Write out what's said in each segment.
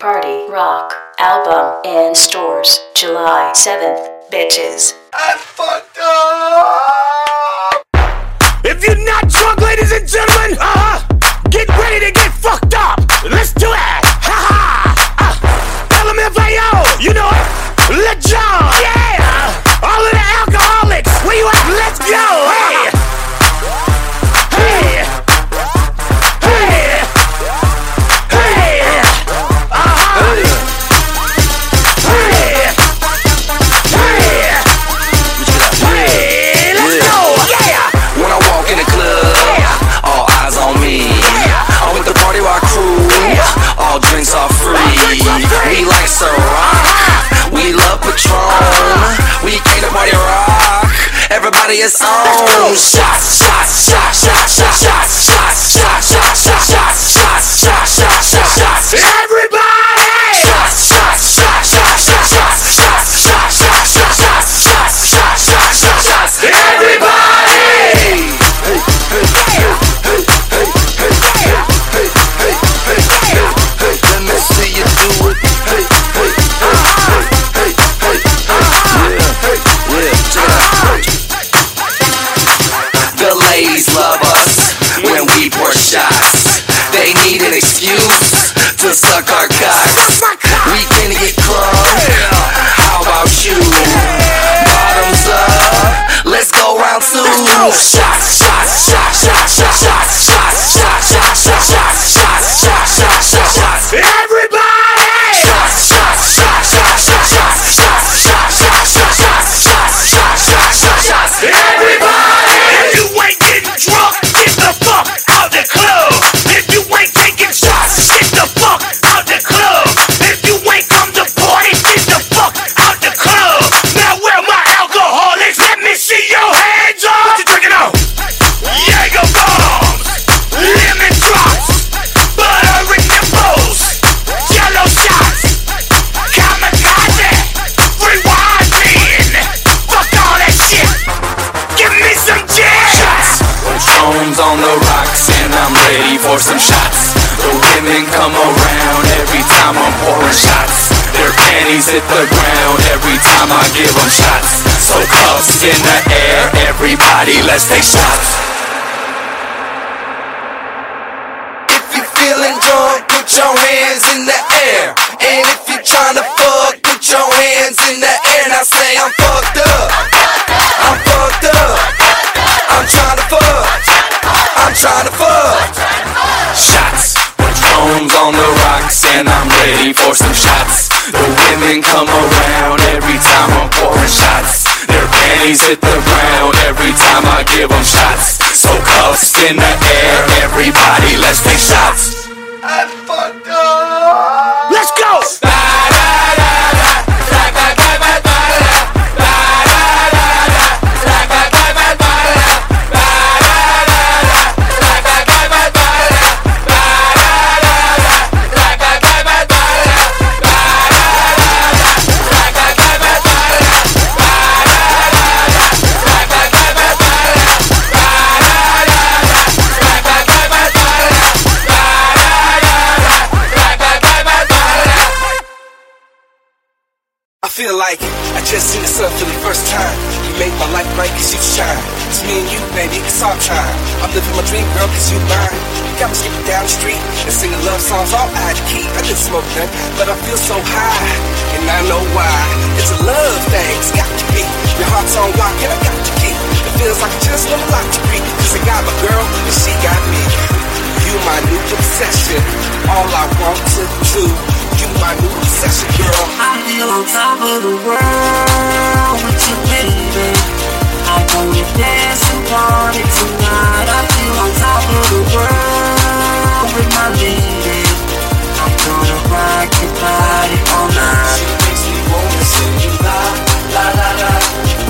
Party Rock album in stores July 7th. Bitches. I fucked up! If you're not drunk, ladies and gentlemen, uh-huh, get ready to get fucked up. Let's do it. Ha ha. Uh, LMFAO, you know Shots, shots, shots, shots, shots, shots, shots, shots, shots, shots, shots, shots, shots, shots, shots, shots. Everybody. Shots, shots, shots, shots, shots, shots, shots, Hit the ground every time I give them shots. So cuffs in the air, everybody let's take shots. If you feeling drunk, put your hands in the air. And if you're trying to fuck, put your hands in the air. Now say I'm fucked up. I'm fucked up. I'm tryna fuck. I'm tryna fuck. In the air, everybody, let's like I just seen the sun for the first time. You make my life bright cause you shine. It's me and you, baby, it's our time. I'm living my dream, girl, cause you mine. You got me skipping down the street and singing love songs all out of key. I didn't smoke none, but I feel so high. And I know why. It's a love thing, it's got to be. Your heart's on lock and I got the key. It feels like I just want a lot to be. Cause I got my girl and she got me. You my new obsession. All I want to do. My new obsession, girl. I feel on top of the world with you, baby. I'm gonna dance and party tonight. I feel on top of the world with my lady. I'm gonna rock your body all night. She makes me wanna sing you la la la la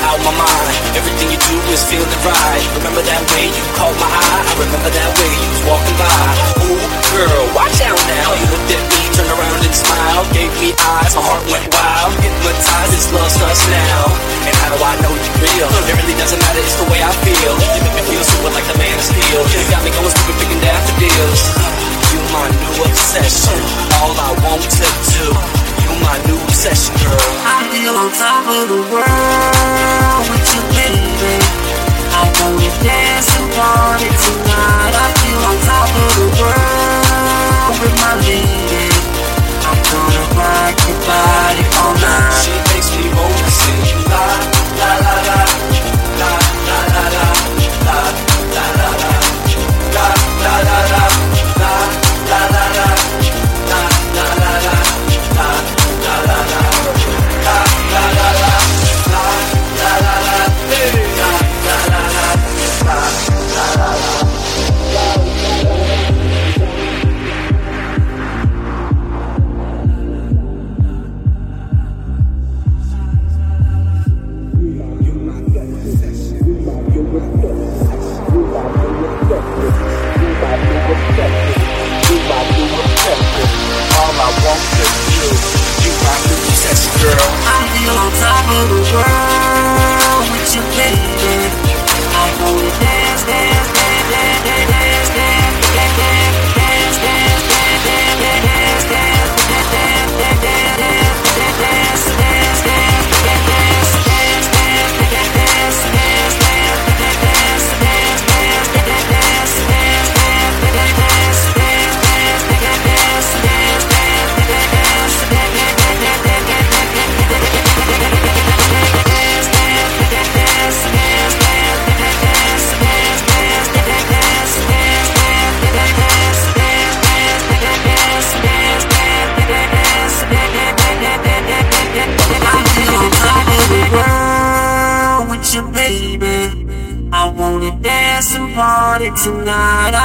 out my mind. Everything you do is feeling right. Remember that way you caught my eye? I remember that way you was walking by. Ooh, girl, watch out now. You looked at me, turned around and smiled. gave me eyes, my heart went wild. Hypnotized, this love starts now. And how do I know you're real? It really doesn't matter, it's the way I feel. You make me feel super like the man of steel. You got me going stupid, picking daffodils. You my new obsession, all I want to do. My new obsession, girl. I feel on top of the world with you, baby. I wanna dance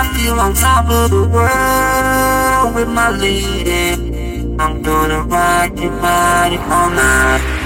I feel on top of the world with my lady. I'm gonna rock your body all night.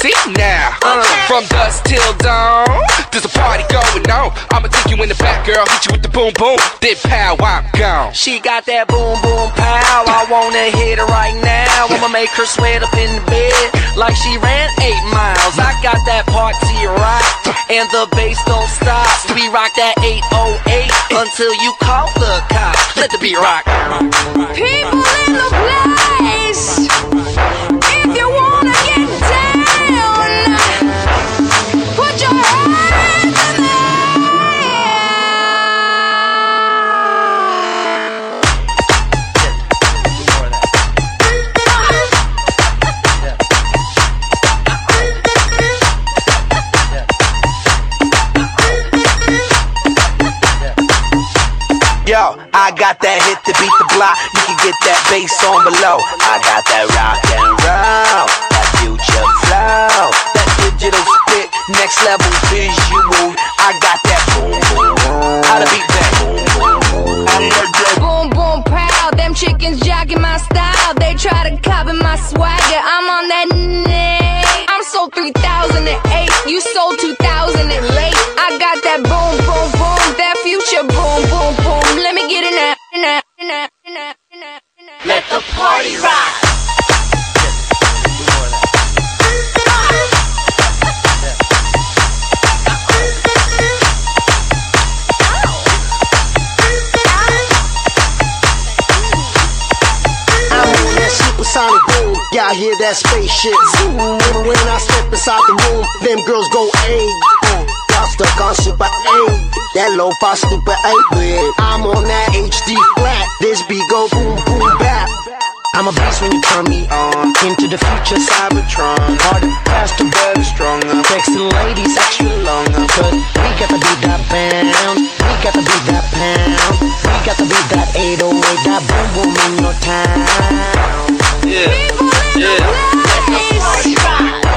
Till I go now. Uh, from dusk till dawn, there's a party going on. I'ma take you in the back, girl, hit you with the boom boom, then pow, I'm gone. She got that boom boom pow. I wanna hit her right now. I'ma make her sweat up in the bed like she ran eight miles. I got that party rock and the bass don't stop. We rock that 808 until you call the cops. Let the beat rock. People in the place. Yo, I got that hit to beat the block. You can get that bass on below. I got that rock and roll, that future flow, that digital spit next level visual. I got that boom boom. How to beat that boom boom. Pow. Them chickens jacking my style. They try to copy my swagger. I'm on that nay. I'm sold 3008. You sold 2000 party rock. I'm on that supersonic boom. Y'all hear that spaceship zoom. And when I step inside the room, them girls go A. Uh, Y'all stuck on super A. That low fi stupid A. But I'm on that HD flat. This beat go boom. I'm a beast when you turn me on. Into the future, Cybertron. Harder, faster, better, stronger. Sexy ladies, extra longer. Cause we got to beat that bounce. We got to beat that pound. We got to beat that 808. That boom boom in no time. Yeah. Yeah. Party rock.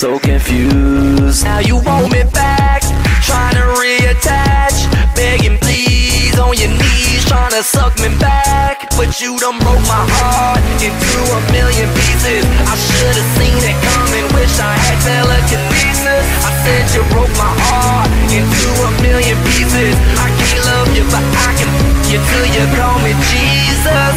So confused. Now you want me back. Trying to reattach. Begging please on your knees. Trying to suck me back. But you done broke my heart into a million pieces. I should have seen it coming. Wish I had telekinesis. I said you broke my heart into a million pieces. I can't love you, but I can you till you call.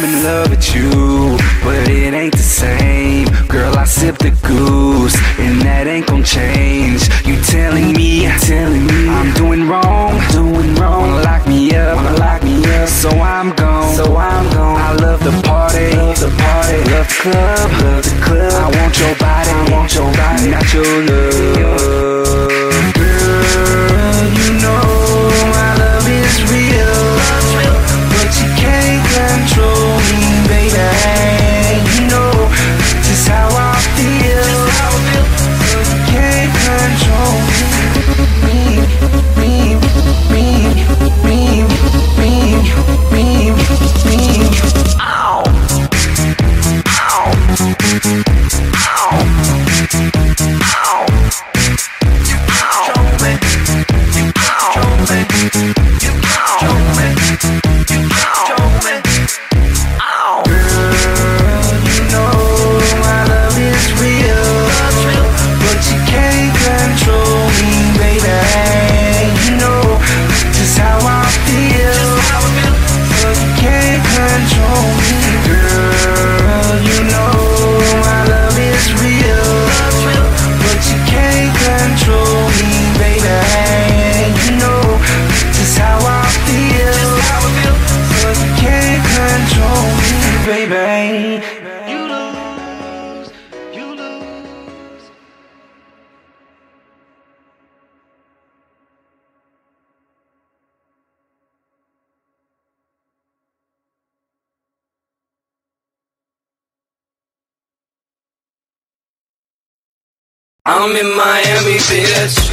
In love with you, but it ain't the same. Girl, I sip the goose, and that ain't gon' change. You telling me, telling me I'm doing wrong, doing wrong. Wanna lock me up, wanna lock me up. So I'm gone, so I'm gone. I love the party, love the party, love the club, love the club. I want your body, I want your body, not your love. I'm in Miami, bitch.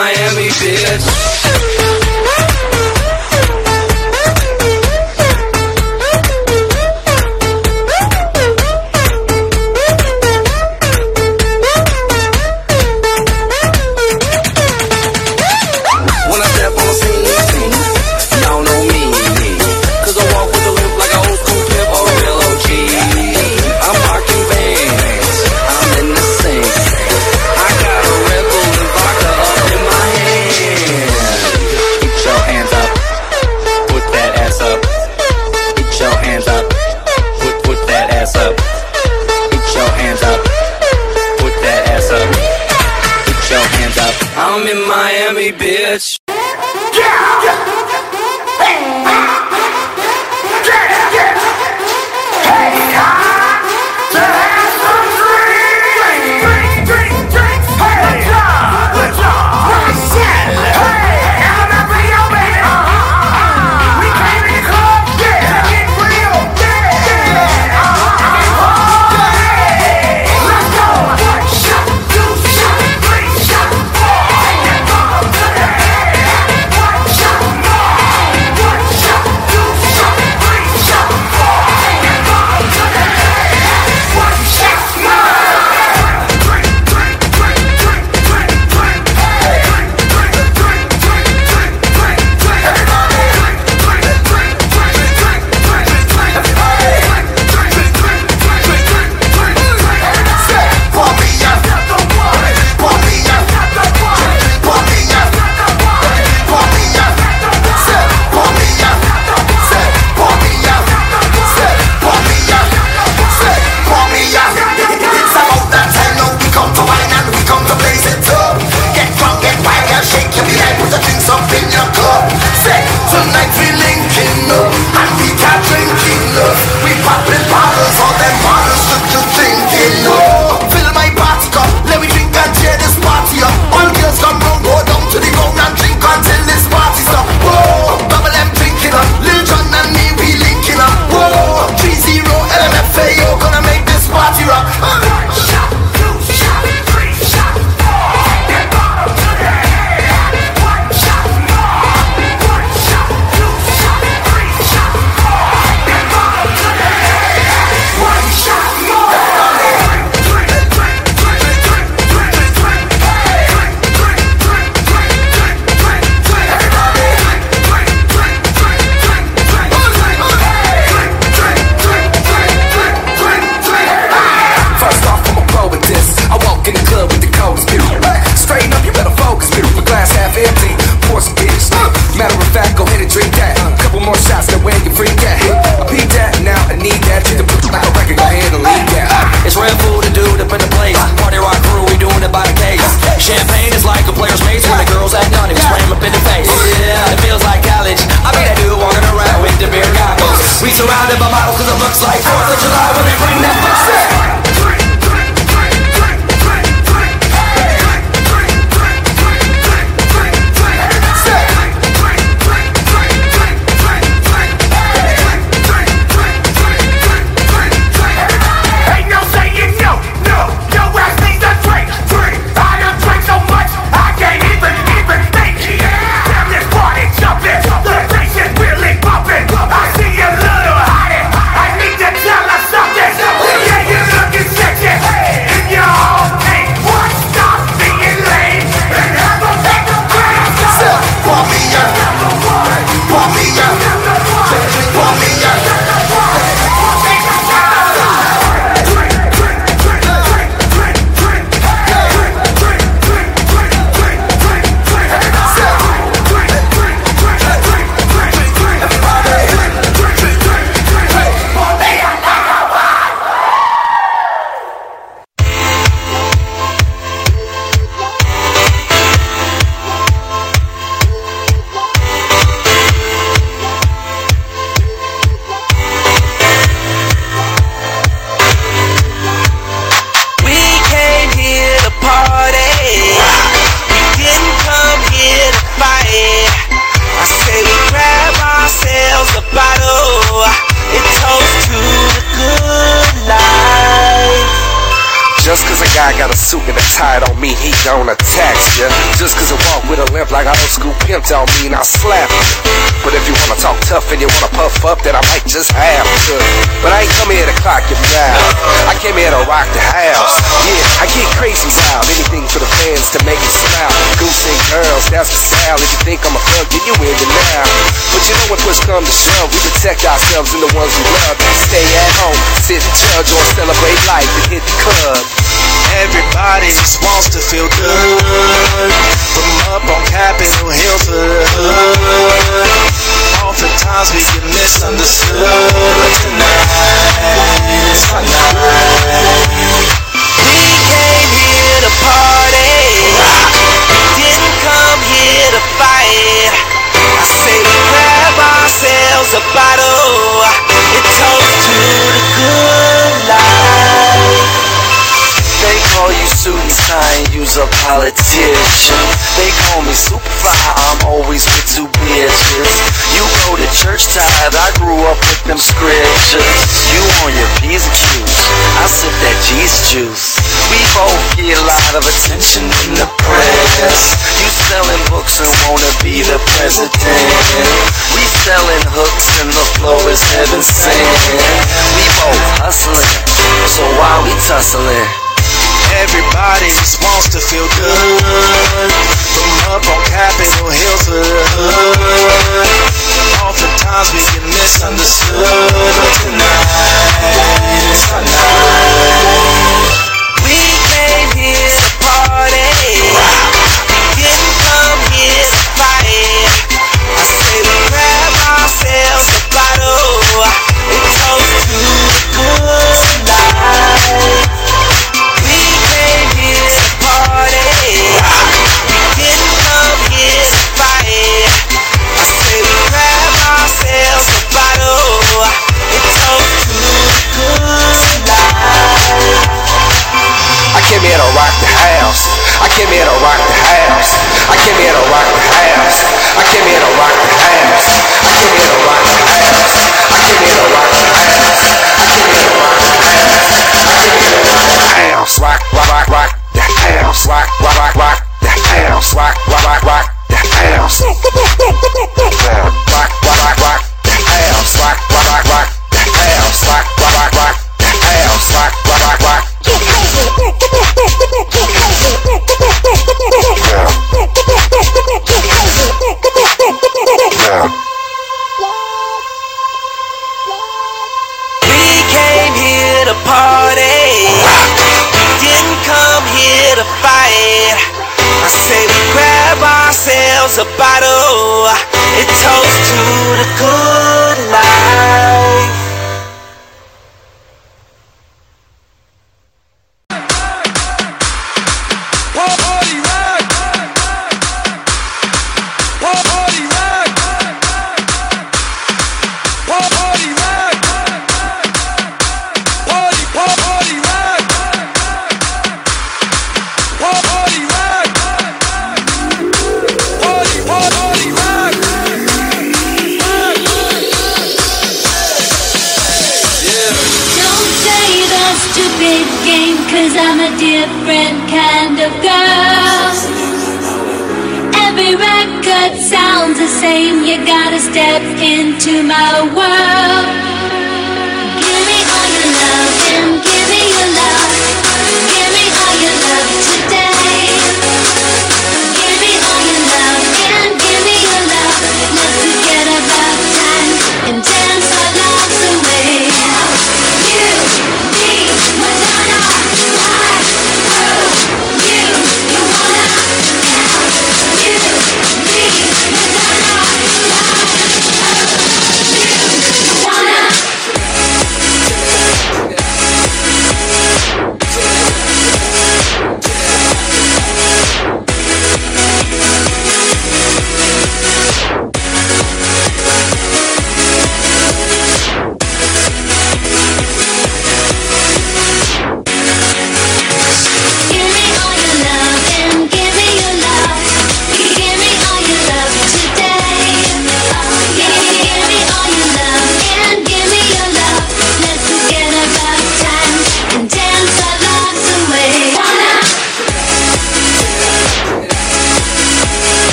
Miami, bitch. Protect ourselves and the ones we love. Stay at home, sit and judge or celebrate life and hit the club. Everybody just wants to feel good. From up on Capitol Hill to the hood. Oftentimes we get misunderstood. But tonight is our night. We came here to party. Didn't come here to fight. I say ourselves a bottle. It toast to the good life. They call you suit and tie you's a politician. They call me Superfly, I'm always with two bitches. You go to church tithe, I grew up with them scriptures. You on your P's and Q's, I sip that Jesus juice. We both get a lot of attention in the press. You selling books and wanna be the president. We selling hooks and the flow is heaven sent. We both hustling, so why we tussling? Everybody just wants to feel good. From up on Capitol Hill to the hood. Oftentimes we get misunderstood. But tonight is our night. We came here to party. We Didn't come here to fight. I say we grab ourselves a bottle. Came here to rock the house. I came here to rock the house. I came here to rock the house. I came here to rock the house. I came here to rock the house. I came here to rock the house. I came here to rock the house. Rock, rock, rock, rock the house. Rock, rock, rock, rock the house. Rock, rock, rock, rock the house.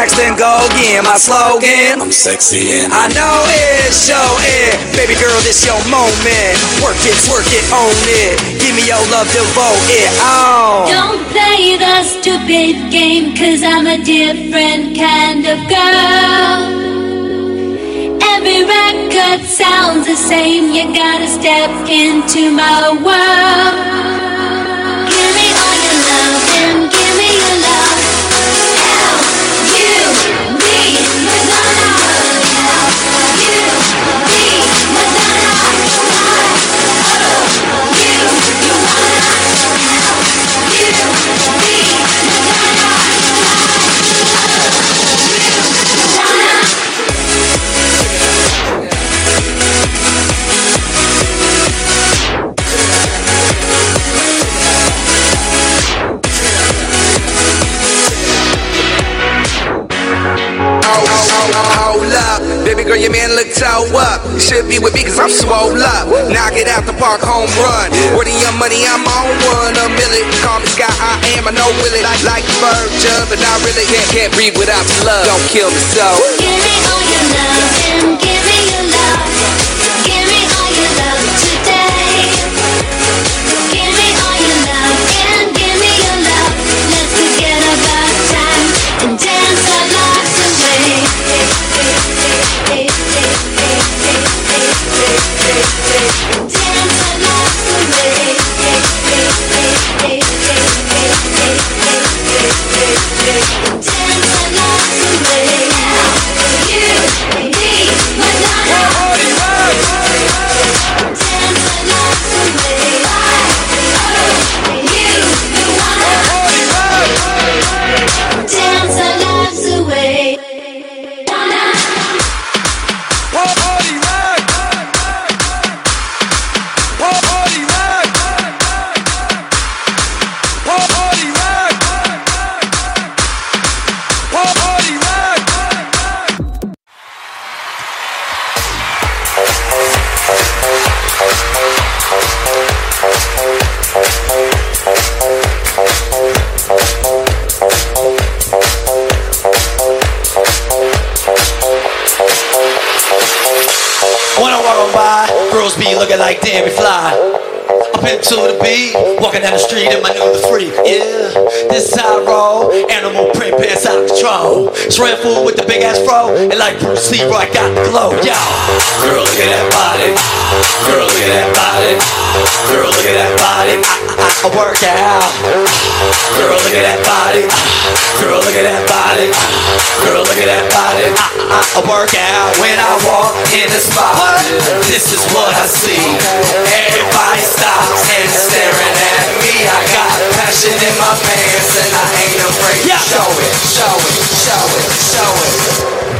relax, then go again. My slogan, I'm sexy and I know it. Show it. Baby girl, this your moment. Work it, work it, own it. Give me your love, devote it on. Don't play the stupid game, cause I'm a different kind of girl. Every record sounds the same, you gotta step into my world. Give me all your love and give me your love. blow up. Should be with me cause I'm swole up. Knock it out the park, home run. Where your money, I'm on one. A million. Call me Sky, I am, I know will it. Like, like Virgin, but I really. Can't, can't breathe without love. Don't kill me so. Give me all your love, give me your love. Thank you. See I got the glow, yo. Girl, look at that body. Girl, look at that body. Girl, look at that body. I, I, I work out. Girl, look at that body. Girl, look at that body. Girl, look at that body. I, I, I work out when I walk in the spot. What? This is what I see. Everybody stops and staring at me. I got passion in my pants and I ain't afraid to show it, show it, show it, show it.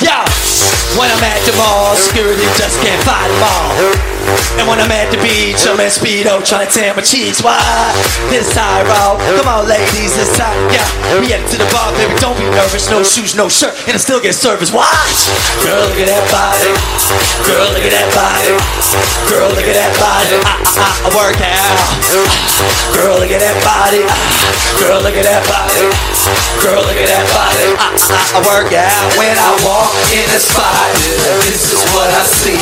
yeah. When I'm at the mall, security just can't fight them all. And when I'm at the beach, I'm in Speedo trying to tan my cheeks. Why? This high roll. Come on, ladies, this time. Yeah, we headed to the bar, baby. Don't be nervous. No shoes, no shirt, and I still get service. Watch. Girl, look at that body. Girl, look at that body. Girl, look at that body. I, I, I work out. Girl, look at that body. Girl, look at that body. Girl, look at that body. I, I, I work out when I walk in the spot. This is what I see.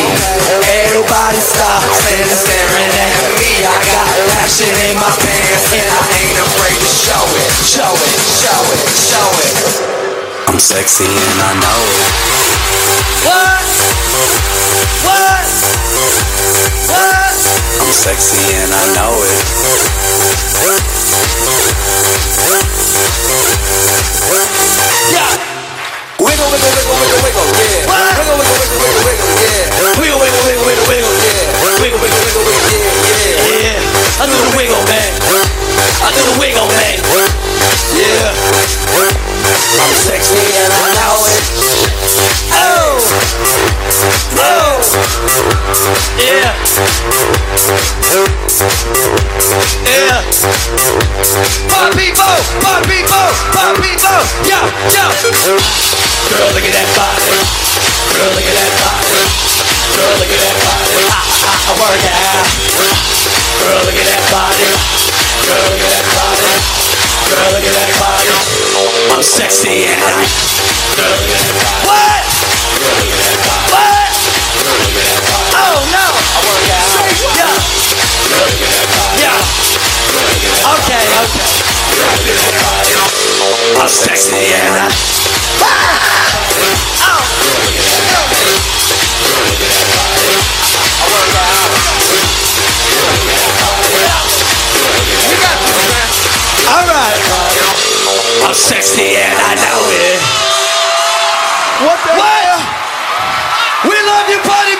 Everybody stops and staring at me. I got passion in my pants and I ain't afraid to show it, show it, show it, show it. I'm sexy and I know it. What? What? What? I'm sexy and I know it. Yeah. Wiggle, wiggle, wiggle, wiggle, wiggle, yeah. Wiggle, wiggle, wiggle, wiggle, wiggle, yeah. Wiggle, wiggle, wiggle, wiggle, wiggle, yeah. Wiggle, wiggle, wiggle, wiggle, yeah, yeah, yeah. I do the wiggle, man. I do the wiggle, man. Yeah. I'm sexy and I know it. Oh. Oh. Yeah. Yeah. Pop people, pop people, pop people. Yo, yo. Girl, look at that body. Girl, look at that body. Girl, look at that body. I, I, I work out. Girl, look at that body. Girl, look at that body. Girl, look at that body. I'm sexy and I. Girl, look at that body. What? Girl, look at that body. What? Girl, look at that body. Oh no. I work out. Yeah. Girl, look at that body. Yeah. Girl, look at that body. Okay, okay. Girl, look at that body. I'm sexy and I. Alright. I'm sexy and I know it. What the what? We love you, party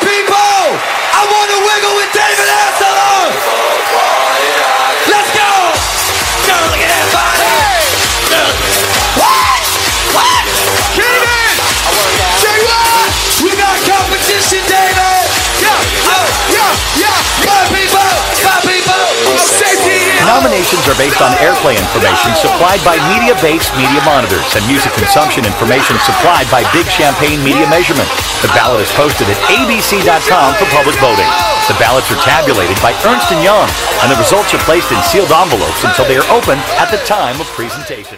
Nominations are based on airplay information supplied by Mediabase media monitors and music consumption information supplied by Big Champagne Media Measurement. The ballot is posted at abc.com for public voting. The ballots are tabulated by Ernst & Young, and the results are placed in sealed envelopes until they are opened at the time of presentation.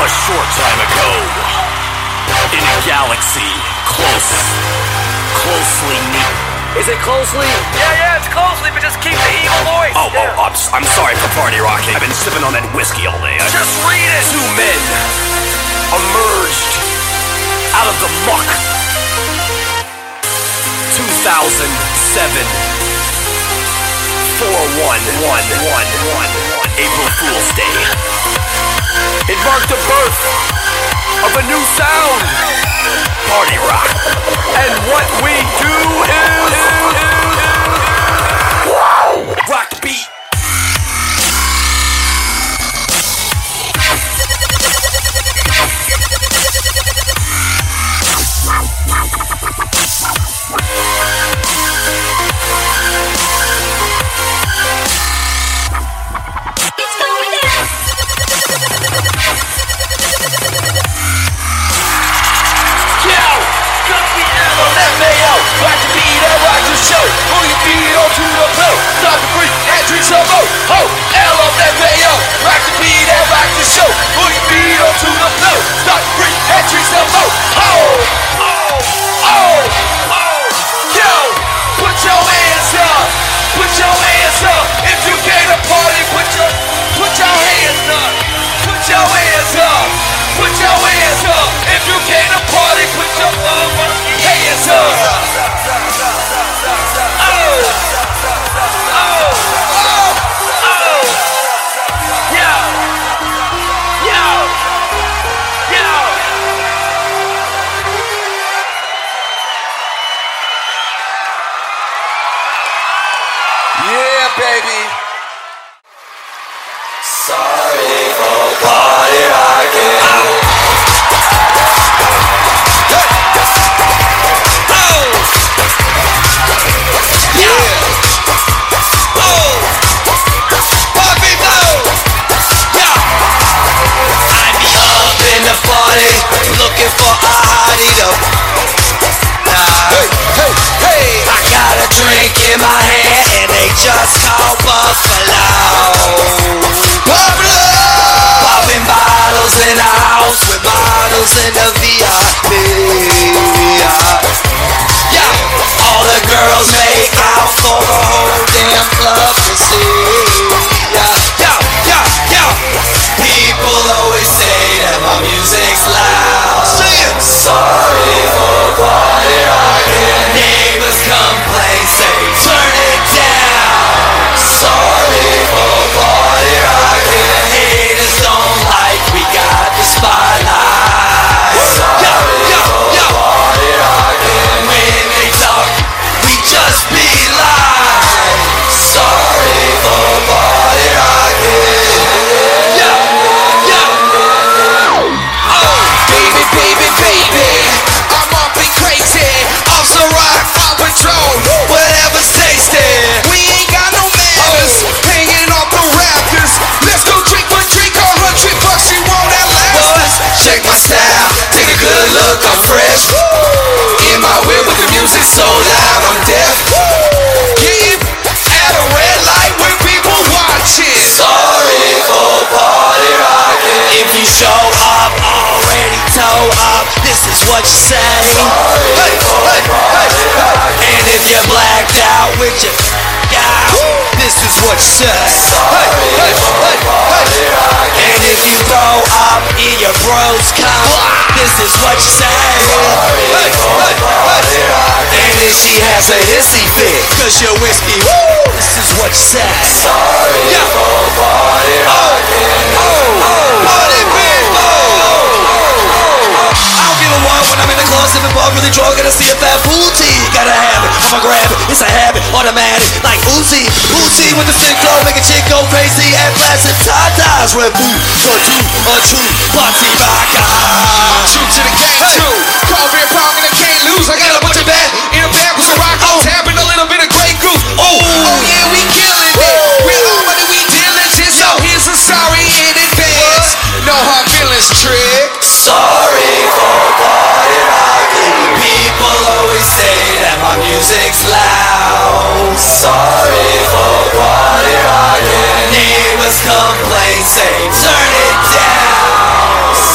A short time ago, in a galaxy close, closely knit. Is it closely? Yeah, yeah, it's closely, but just keep the evil voice. Oh, oh, I'm, s- I'm sorry for party rocking. I've been sipping on that whiskey all day. I- Just read it. Two men emerged out of the muck. 2007. 41111. April Fool's Day. It marked the birth of a new sound. Party rock. And what we do is rock beat. In the house with in the VIP. Yeah, all the girls make out for the whole damn club to see. Yeah, yeah, yeah, yeah. People always say that my music's loud. Sing it. Sorry what you say. Hey, hey, hey. And if you're blacked out with your out, this is what you say. And if you grow up in your bros come, this is what you say. And if she has a hissy fit, cause you're whiskey, woo, this is what you say. Sorry yeah. for party rocking. Oh, oh, party people. Bug, really drunk, and I see a fat booty. Gotta have it, I'ma grab it, it's a habit, automatic, like Uzi. Uzi with the sick flow, make a chick go crazy, and plastic tatas. Red Bull, so two, a two, party vodka. True to the game, true. Call beer pong and I can't lose. I got a bunch of bad in a bag with some rock on oh. tap and a little bit of Grey Goose. Oh, oh yeah, we killing it. We're all money, we diligent. So here's a sorry in advance. No hard feelings, trick. Sorry for rocking. People always say that my music's loud. Sorry for party rocking. Neighbors complain, say turn it down.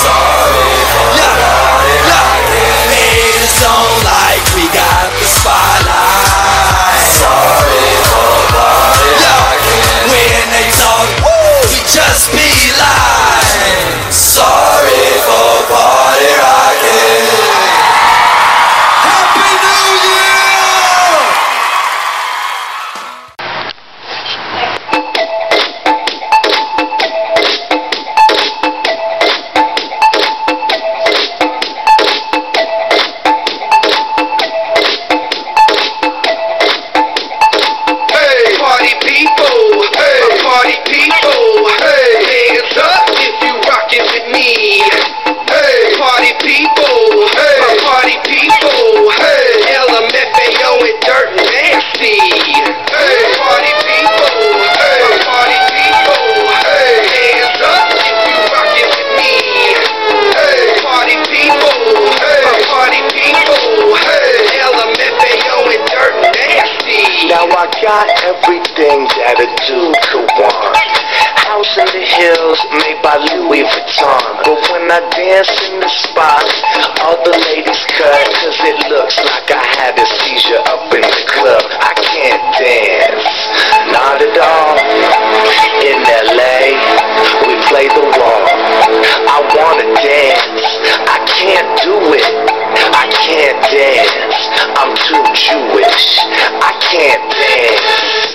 A dude could want. House in the hills made by Louis Vuitton. But when I dance in the spots, all the ladies cut. Cause it looks like I had a seizure up in the club. I can't dance, not at all. In LA, we play the wall. I wanna dance, I can't do it. I can't dance, I'm too Jewish. I can't dance.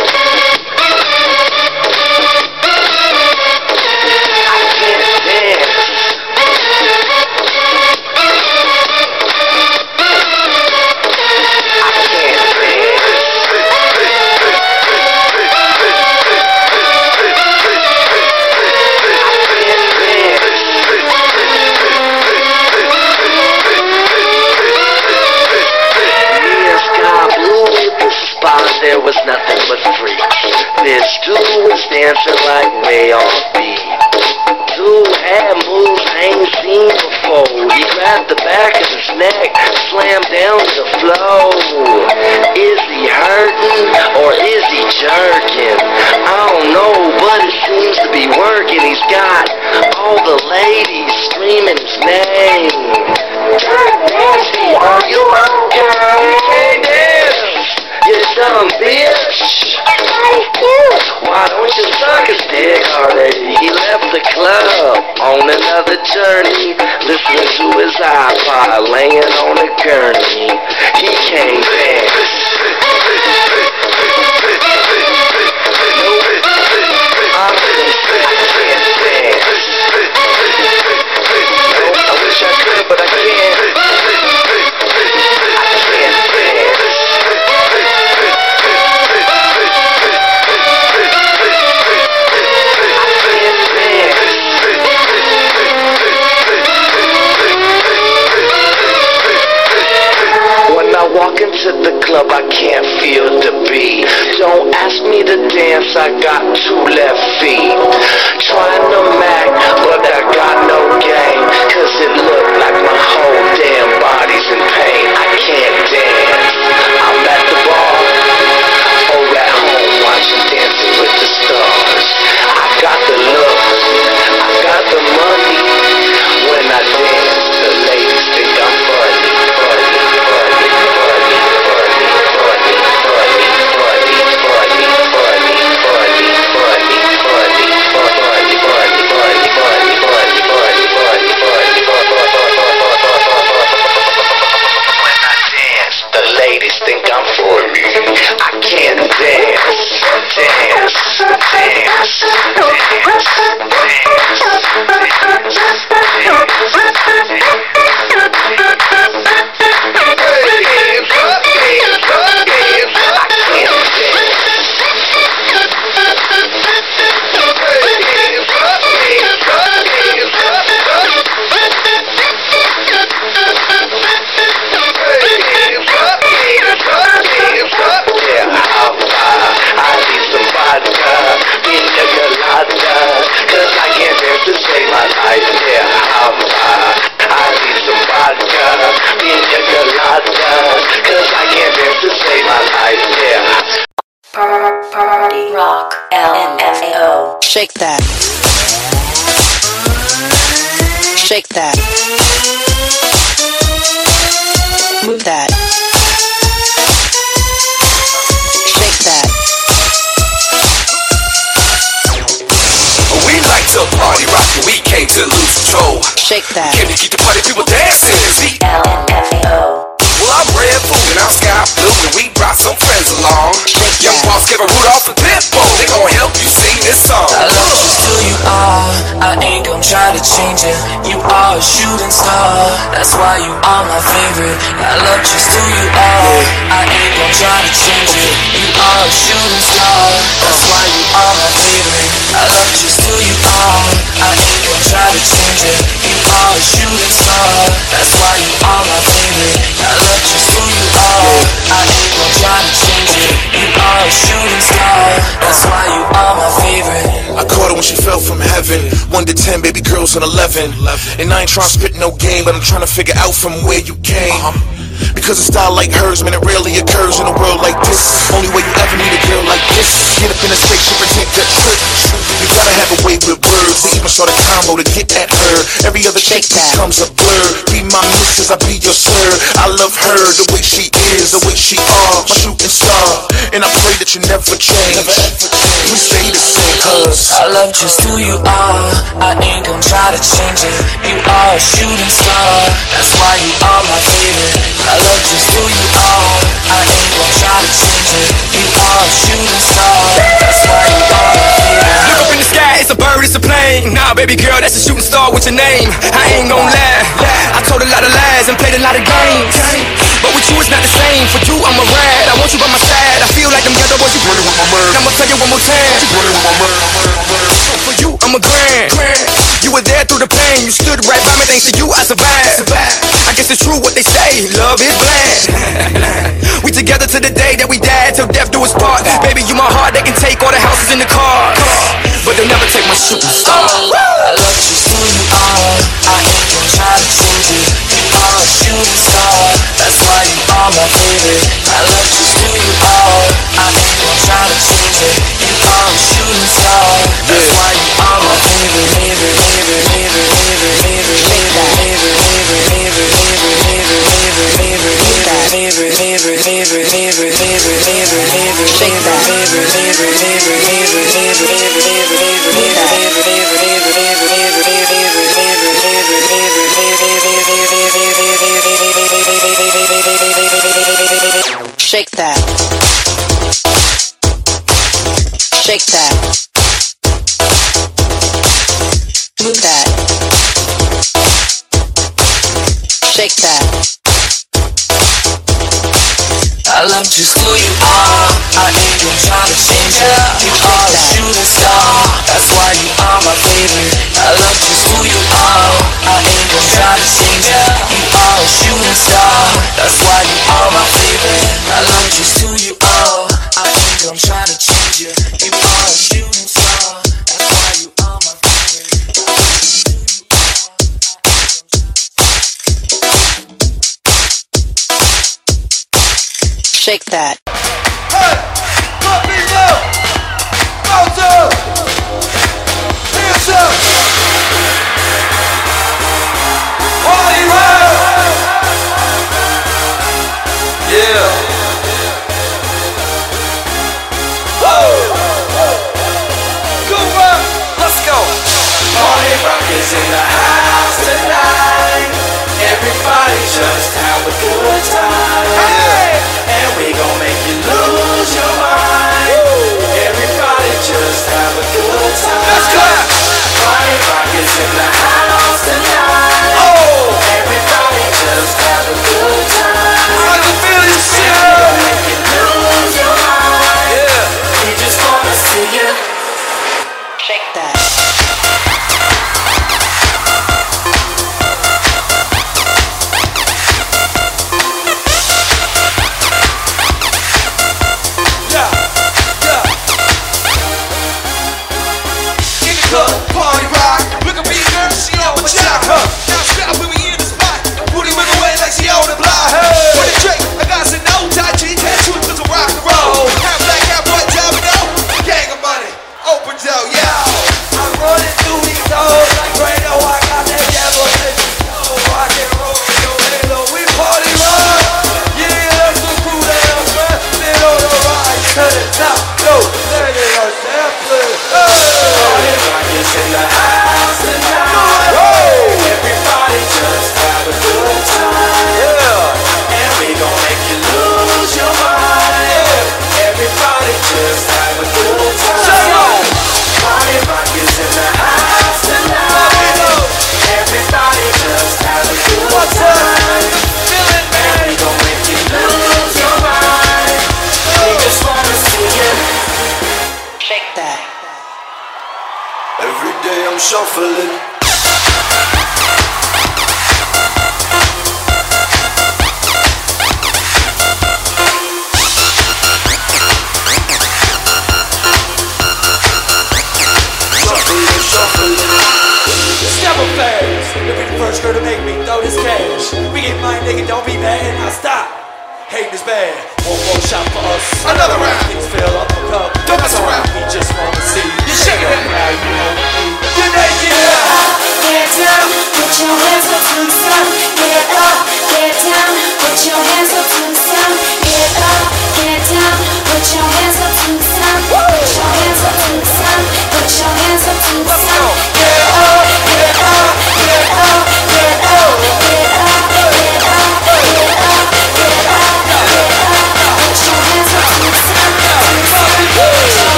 dancing like way the beat. Dude had moves I ain't seen before. He grabbed the back of his neck, slammed down to the floor. Is he hurting or is he jerking? I don't know, but it seems to be working. He's got journey, listening to his iPod, laying on the gurney. Shake that. Shake that. Move that. Shake that. We like to party rock, and we came to lose control. Shake that. Came to keep the party people dancing. See, LMFAO. well I'm Redfoo and I'm Sky Blu, and we brought some friends along. Young boss Kevin Rudolph and Pitbull, they gon' help you sing this song. I love just who you are. I ain't gon' try to change it. You are a shooting star. That's why you are my favorite. I love just who you are. I ain't gon' try to change it. You are a shooting star. That's why you are my favorite. I love just who you are. I ain't gon' try to change it. You are a shooting star. That's why you are my favorite. I love just who you are. I ain't gon' try to change it. You are a shooting star. That's why you are my favorite. I caught her when she fell from heaven. One to ten, baby girls on eleven. And I ain't trying to spit no game, but I'm trying to figure out from where you came. Because a style like hers, man, it rarely occurs in a world like this. Only way you ever need a girl like this. Get up in a and take that trip. You gotta have a way with words. They even start a combo to get at her. Every other chick becomes a blur. Be my missus, I be your slur. I love her the way she is, the way she are, my shooting star. And I pray that you never change. We stay the same, cuz. I love just who you are. I ain't gonna try to change it. You are a shooting star. That's why you are my favorite. I love just who you are. I ain't gon' try to change it. You are a shooting star. That's why you are here. Look up in the sky, it's a bird, it's a plane. Nah, baby girl, that's a shooting star, what's your name? I ain't gon' lie. I told a lot of lies and played a lot of games. But with you it's not the same. For you I'm a ride, I want you by my side. I feel like them other boys, you running with my mind I'ma tell you one more time. You running with my For you I'm a grand. You were there through the pain, you stood right by me. Thanks to you, I survived. I guess it's true what they say. Love bit glad. we together to the day that we die, till death do us part. Baby, you my heart, they can take all the houses in the cars. But they'll never take my shoes off. I love you, who you are. I ain't gonna try to change it. You are a shooting star. That's why you are my favorite. I love you, who you are. I ain't gonna try to change it. You are a shooting star. That's why you are my favorite. favorite, favorite, favorite, favorite, favorite, favorite, favorite, favorite, favorite. Shake that. Shake that. Move that. Shake that. I love just who you are. I ain't gonna try to change ya. You are a shooting star. shake that.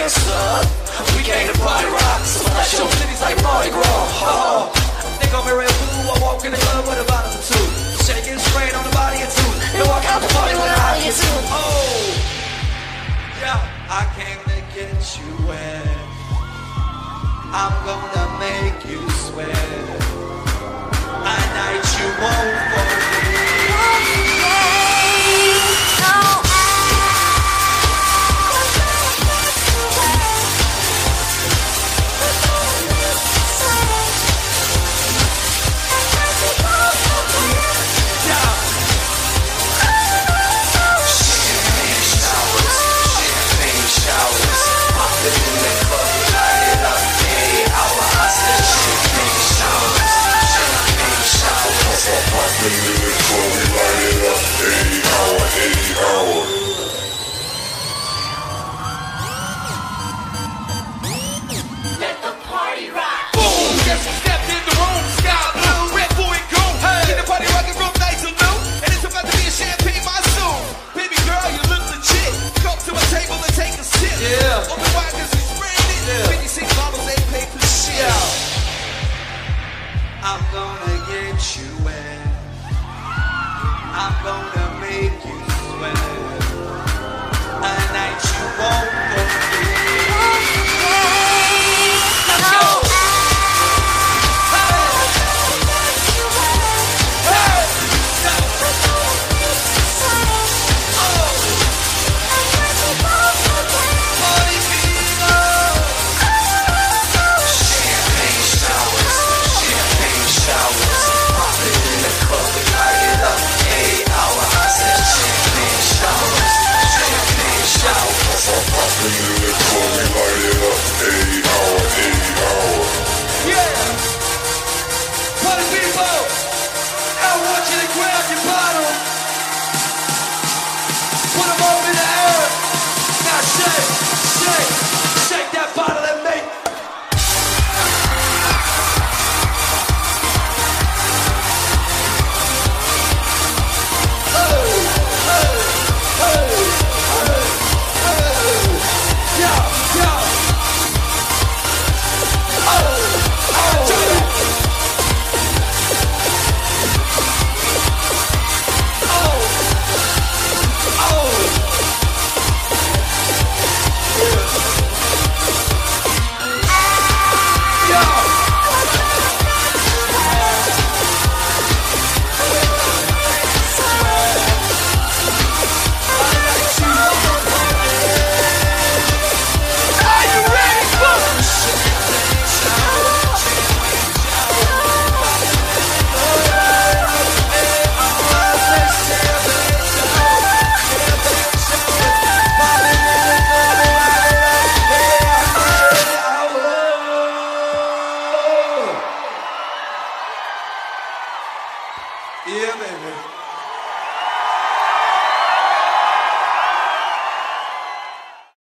hands up. We came to party rock, so flash your titties like Mardi Gras. Oh, think I'm in red blue. I walk in the club with a bottle of two. Shaking straight on the body of two. And walk out the party with a hottie or two. Oh, yeah, I came to get you wet. I'm gonna make you sweat. A night you won't Yeah. Open 56 bottles for I'm gonna get you in. I'm gonna make you